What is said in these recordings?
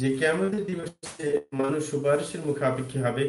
যে কেমন দিবসে মানুষ সুপারিশের মুখাপেক্ষি হবে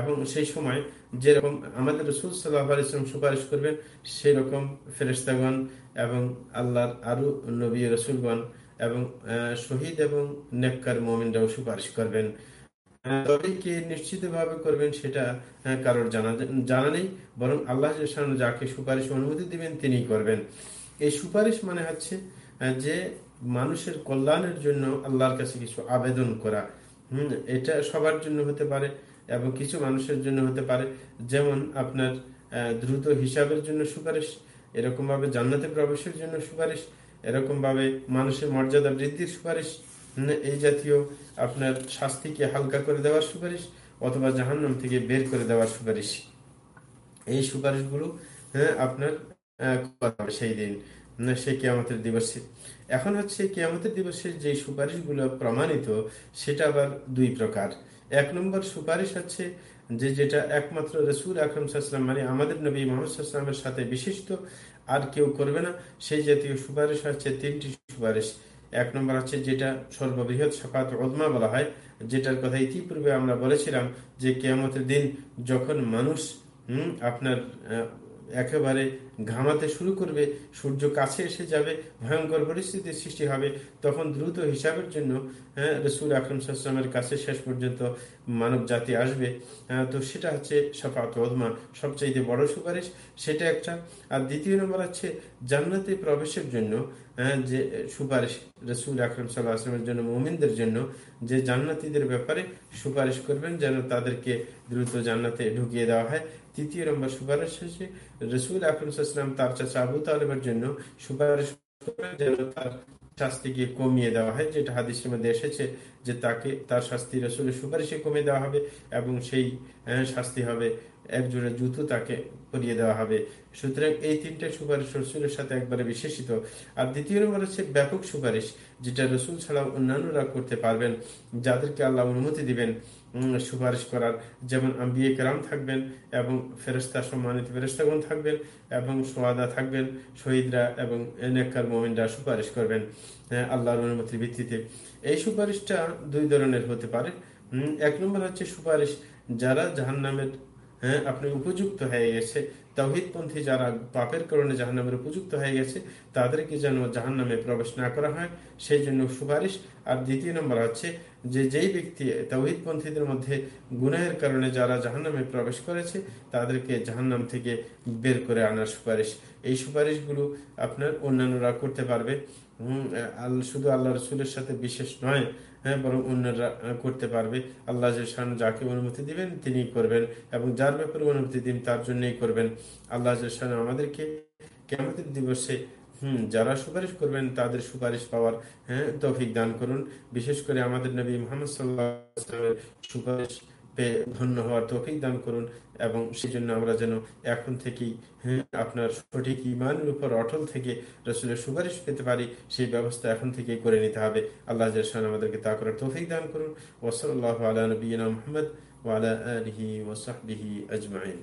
এবং সেই সময় যেরকম আমাদের রসুল সাল্লাহ আলিয়াল্লাম সুপারিশ করবেন, সেই রকম ফেরেস্তাগণ এবং আল্লাহর আরু নবী রসুলগণ এবং শহীদ এবং নেককার মোমিনরাও সুপারিশ করবেন। তবে কে নিশ্চিত ভাবে করবেন সেটা কারোর জানা জানা নেই, বরং আল্লাহ যাকে সুপারিশ অনুমতি দিবেন তিনি করবেন। এই সুপারিশ মানে হচ্ছে যে মানুষের কল্যাণের জন্য আল্লাহর কাছে কিছু আবেদন করা। হম, এটা সবার জন্য হতে পারে এবং কিছু মানুষের জন্য হতে পারে। যেমন আপনার দ্রুত হিসাবের জন্য সুপারিশ এরকম ভাবে জান্নাতে প্রবেশের জন্য সুপারিশ এরকম ভাবে মানুষের মর্যাদা বৃদ্ধির সুপারিশ এই জাতীয় আপনার শাস্তিকে হালকা করে দেওয়ার সুপারিশ অথবা জাহান্নাম থেকে বের করে দেওয়ার সুপারিশ। এই সুপারিশগুলো হ্যাঁ আপনার সেই দিন। দিবসে। এখন হচ্ছে যে সুপারিশগুলো প্রমাণিত, সেটা আবার দুই প্রকার। এক নম্বর সুপারিশ হচ্ছে যে, যেটা একমাত্র রসুল আকরম সাল্লাম মানে আমাদের নবী সাথে বিশিষ্ট, আর কেউ করবে না। সেই জাতীয় সুপারিশ হচ্ছে তিনটি সুপারিশ। এক নম্বর হচ্ছে যেটা সর্ববৃহৎ সফাত ওদমা বলা হয়, যেটার কথা ইতিপূর্বে আমরা বলেছিলাম যে, কেয়ামতের দিন যখন মানুষ আপনার একেবারে ঘামাতে শুরু করবে, সূর্য কাছে এসে যাবে, ভয়ঙ্কর পরিস্থিতির সৃষ্টি হবে, তখন দ্রুত হিসাবের জন্য হ্যাঁ রসুল আকরম সাল্লামের কাছে শেষ পর্যন্ত মানব জাতি আসবে তো সেটা হচ্ছে সফাত ওদমা সবচাইতে বড় সুপারিশ। সেটা একটা। আর দ্বিতীয় নম্বর হচ্ছে জান্নাতে প্রবেশের জন্য যে সুপারিশ রসুল আকরম সাল্লাহ আসলামের জন্য, মোমিনদের জন্য যে জান্নাতিদের ব্যাপারে সুপারিশ করবেন, যেন তাদেরকে দ্রুত জান্নাতে ঢুকিয়ে দেওয়া হয়। তৃতীয় নম্বর সুপারিশ হচ্ছে রসুল আকরমসাল্লাম তার চাচা আবু তালেবের জন্য সুপারিশ করবেন, যেন তার শাস্তিকে কমিয়ে দেওয়া হয়, যেটা হাদিসের মধ্যে এসেছে যে তাকে, তার শাস্তি রসুলের সুপারিশে কমিয়ে দেওয়া হবে এবং সেই শাস্তি হবে একজোড়া জুতো তাকে করিয়ে দেওয়া হবে। সুতরাং এই তিনটে সুপারিশ রসুলের সাথে একবারে বিশেষিত। আর দ্বিতীয় নম্বর হচ্ছে ব্যাপক সুপারিশ, যেটা রসুল ছাড়াও অন্যান্যরা করতে পারবেন, যাদেরকে আল্লাহ অনুমতি দিবেন সুপারিশ করার। যেমন আম্বিয়ে কেরাম থাকবেন এবং ফেরস্তা সম্মানিত ফেরস্তাগণ থাকবেন এবং সোয়াদা থাকবেন, শহীদরা এবং নেকর মোমিনরা সুপারিশ করবেন আল্লাহর অনুমতির ভিত্তিতে। এই সুপারিশটা দুই ধরনের হতে পারে। এক নম্বর হচ্ছে সুপারিশ, যারা জাহান নামের হ্যাঁ আপনি উপযুক্ত হয়ে গেছে। তৌহিদপন্থী যারা পাপের কারণে জাহান নামের উপযুক্ত হয়ে গেছে, তাদেরকে যেন জাহান নামে প্রবেশ না করা হয়, সেই জন্য সুপারিশ। আর দ্বিতীয় নম্বর হচ্ছে যে যেই ব্যক্তি তৌহিদপন্থীদের মধ্যে গুনাহের কারণে যারা জাহান নামে প্রবেশ করেছে, তাদেরকে জাহান নাম থেকে বের করে আনার সুপারিশ। এই সুপারিশগুলো আপনার অন্যান্যরা করতে পারবে। শুধু আল্লাহ রসুলের সাথে বিশেষ নয় হ্যাঁ বরং অন্যরা করতে পারবে। আল্লাহ যাকে অনুমতি দিবেন তিনি করবেন এবং যার ব্যাপারে অনুমতি দিন, তার জন্যই করবেন। আল্লাহ আমাদেরকে কেমন দিবসে, হম, যারা সুপারিশ করবেন, তাদের সুপারিশ পাওয়ার হ্যাঁ তৌফিক দান করুন। বিশেষ করে আমাদের নবী মোহাম্মদ সুপারিশ পেয়ে ধন্য হওয়ার তৌফিক দান করুন এবং সেই জন্য আমরা যেন এখন থেকেই হ্যাঁ আপনার সঠিক ইমানের উপর অটল থেকে রসুলের সুপারিশ পেতে পারি, সেই ব্যবস্থা এখন থেকেই করে নিতে হবে। আল্লাহ আমাদেরকে তা করার তৌফিক দান করুন। ওসল আল্লাহ আলা নবীনা মোহাম্মদ ওয়ালা আলহি ওসাহি আজমাইন।